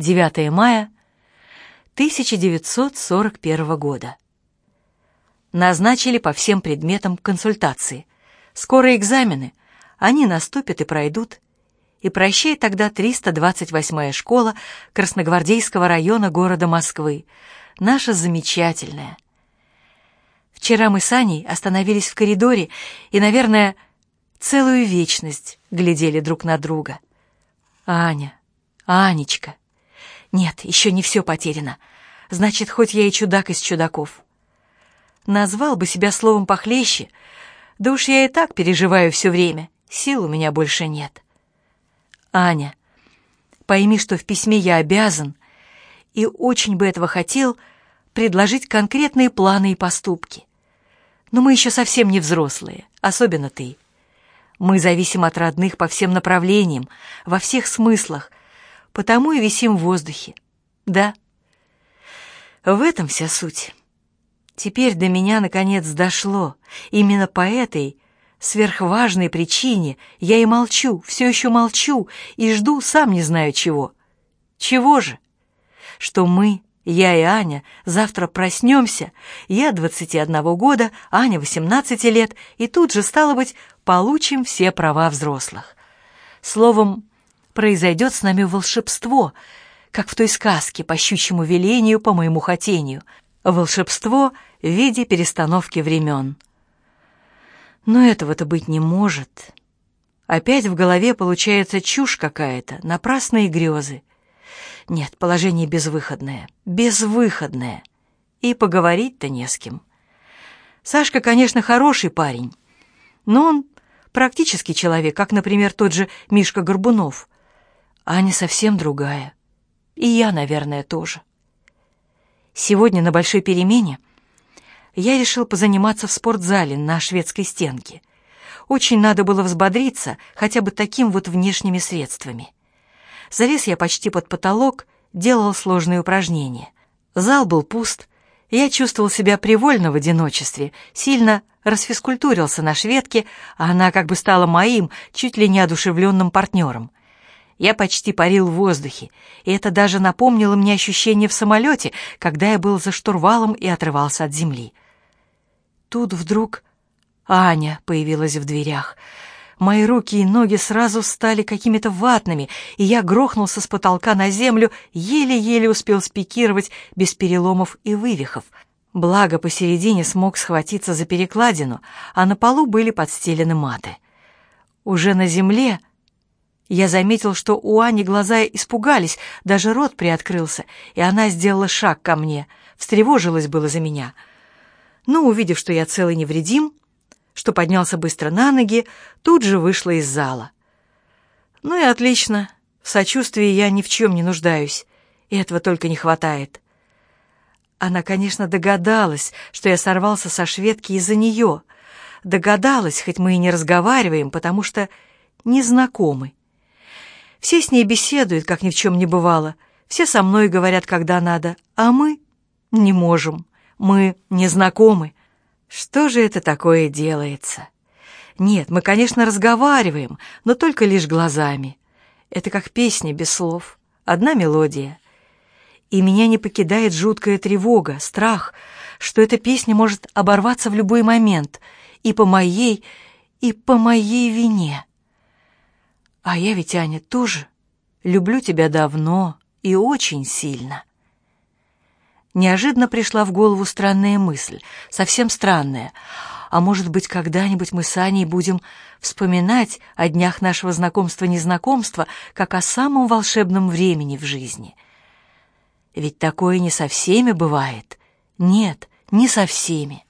9 мая 1941 года. Назначили по всем предметам консультации. Скоро экзамены, они наступят и пройдут. И прощай тогда 328-я школа Красногвардейского района города Москвы, наша замечательная. Вчера мы с Аней остановились в коридоре и, наверное, целую вечность глядели друг на друга. Аня, Анечка. Нет, еще не все потеряно. Значит, хоть я и чудак из чудаков. Назвал бы себя словом похлеще, да уж я и так переживаю все время, сил у меня больше нет. Аня, пойми, что в письме я обязан и очень бы этого хотел предложить конкретные планы и поступки. Но мы еще совсем не взрослые, особенно ты. Мы зависим от родных по всем направлениям, во всех смыслах, потому и висим в воздухе. Да. В этом вся суть. Теперь до меня наконец дошло. Именно по этой сверхважной причине я и молчу, все еще молчу и жду сам не знаю чего. Чего же? Что мы, я и Аня, завтра проснемся, я 21 года, Аня 18 лет, и тут же, стало быть, получим все права взрослых. Словом, произойдет с нами волшебство, как в той сказке по щучьему велению, по моему хотению. Волшебство в виде перестановки времен. Но этого-то быть не может. Опять в голове получается чушь какая-то, напрасные грезы. Нет, положение безвыходное, безвыходное. И поговорить-то не с кем. Сашка, конечно, хороший парень, но он практический человек, как, например, тот же Мишка Горбунов. Аня совсем другая. И я, наверное, тоже. Сегодня на большой перемене я решил позаниматься в спортзале на шведской стенке. Очень надо было взбодриться хотя бы таким вот внешними средствами. Залез я почти под потолок, делал сложные упражнения. Зал был пуст, я чувствовал себя привольно в одиночестве, сильно расфизкультурился на шведке, а она как бы стала моим, чуть ли не одушевленным партнером. Я почти парил в воздухе, и это даже напомнило мне ощущение в самолете, когда я был за штурвалом и отрывался от земли. Тут вдруг Аня появилась в дверях — Мои руки и ноги сразу стали какими-то ватными, и я грохнулся с потолка на землю, еле-еле успел спикировать без переломов и вывихов. Благо посередине смог схватиться за перекладину, а на полу были подстелены маты. Уже на земле я заметил, что у Ани глаза испугались, даже рот приоткрылся, и она сделала шаг ко мне, встревожилась было за меня. Но, увидев, что я цел и невредим, что поднялся быстро на ноги, тут же вышла из зала. Ну и отлично. В сочувствии я ни в чем не нуждаюсь. И этого только не хватает. Она, конечно, догадалась, что я сорвался со шведки из-за нее. Догадалась, хоть мы и не разговариваем, потому что не знакомы. Все с ней беседуют, как ни в чем не бывало. Все со мной говорят, когда надо, а мы не можем. Мы не знакомы. Что же это такое делается? Нет, мы, конечно, разговариваем, но только лишь глазами. Это как песня без слов, одна мелодия. И меня не покидает жуткая тревога, страх, что эта песня может оборваться в любой момент, и по моей, и по моей вине. А я ведь, Аня, тоже люблю тебя давно и очень сильно. Неожиданно пришла в голову странная мысль, совсем странная. А может быть, когда-нибудь мы с Аней будем вспоминать о днях нашего знакомства-незнакомства, как о самом волшебном времени в жизни. Ведь такое не со всеми бывает. Нет, не со всеми.